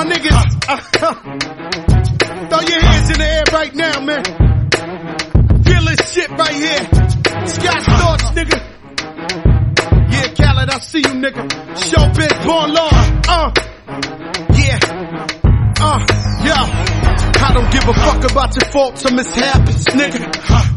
Throw your hands in the air right now, man. Feel this shit right here. Scott Storch, nigga. Yeah, Khaled, I see you, nigga. Showbiz, born law. Uh. Yeah. Uh. Yeah. I don't give a fuck about your faults or mishaps, nigga.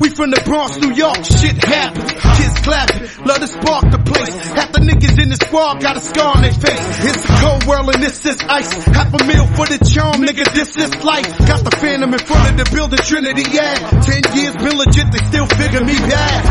We from the Bronx, New York, shit happens. Kids clapping, love to spark the place. Half the niggas in the squad got a scar on their face. It's a cold world and this is ice. Half a meal for the charm, nigga, this is life. Got the phantom in front of the building, Trinity, yeah. Ten years been legit, they still figure me bad.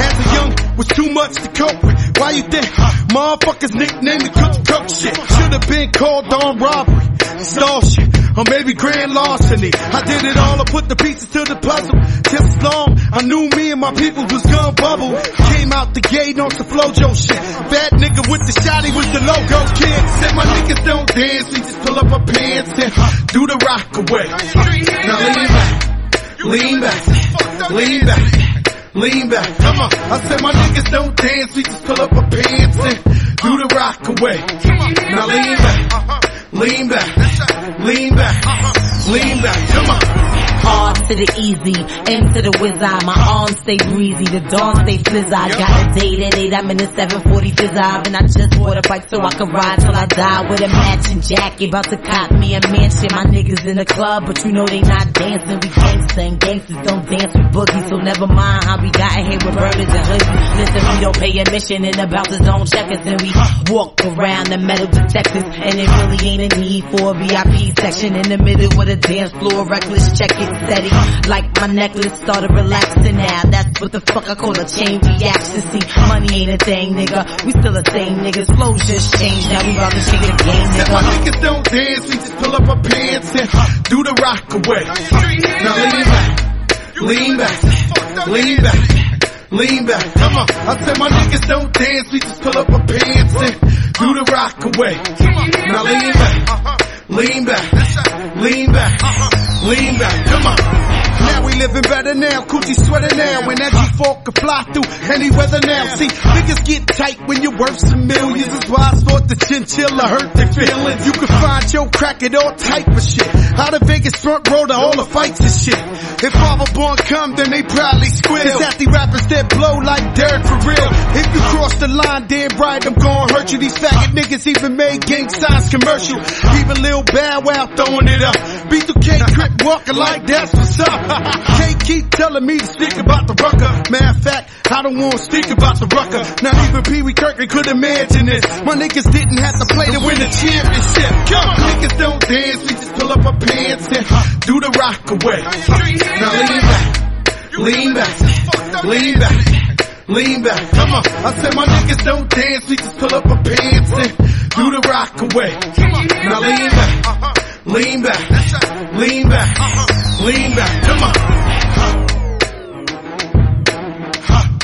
As a young, was too much to cope with. Why you think motherfuckers nicknamed me cook cook shit? Should've been called on robbery, stall shit, or maybe grand larceny. I did it all, I put the pieces to the puzzle. Just long, I knew me and my people was gonna bubble. Came out the gate on some flojo shit. Bad nigga with the shotty was the logo kid. Said my niggas don't dance, we just pull up our pants and do the rock away. Now lean back, lean back, lean back. Lean back, come on. I said my niggas don't dance, we just pull up our pants and do the rock away. Now lean back, lean back, lean back, uh-huh. lean back, come on. Hard to the easy, into to the wizard. My arms stay breezy, the dawn stay flizz. I got a date at 8, I'm in the 740 fizz and I just bought a bike so I can ride till I die with a matching jacket. About to cop me a mansion. My niggas in the club, but you know they not dancing. We gangsta and gangsters don't dance with boogies, so never mind how we got here with burners and hoodies. Listen, we don't pay admission and don't check us and we walk around the metal detectors and it really ain't a need for a VIP section in the middle with a dance floor. Reckless check it steady. Like my necklace started relaxing now. That's what the fuck I call a chain reaction. See, money ain't a thing, nigga. We still the same niggas. Flows just changed. Now we about to shake the game, Said nigga. my niggas don't dance, we just pull up our pants and do the rock away. Now lean back, lean back, lean back, lean back. Come on. I said my niggas don't dance, we just pull up our pants and do the rock away. Now lean back, lean back, lean back, lean back. Come on. Now we living better now, Coogi sweater now, and that G4 can fly through any weather now. See, niggas get tight when you're worth some millions. That's why I thought the chinchilla hurt their feelings. You can find your crack at all type of shit. Out of Vegas front row to all the fights and shit. If Father Born come, then they probably squeal. It's at the rappers that blow like Derek for real. If you cross the line, damn right, I'm gonna hurt you. These faggot niggas even made gang signs commercial. Even Lil Bow Wow throwing it up. B2K Crip walking like that's what's up. Can't keep telling me to speak about the Rucker. Matter of fact, I don't wanna speak about the Rucker. Not even Pee Wee Kirkland could imagine this. My niggas didn't have to play to win the championship. Come on. Niggas don't dance, we just pull up our pants and do the rock away. Now lean back, lean back, lean back, lean back. Come on. I said my niggas don't dance, we just pull up our pants and do the rock away. Now lean back, lean back, lean back, lean back. Come on.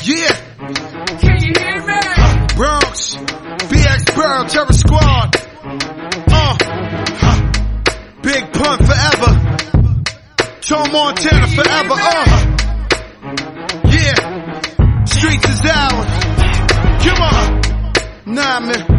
Yeah. Can you hear me? Bronx, BX Borough, Terror Squad. Uh, Big Pun forever. Tom Montana forever. Uh, yeah. Streets is ours. Come on. Nah, man.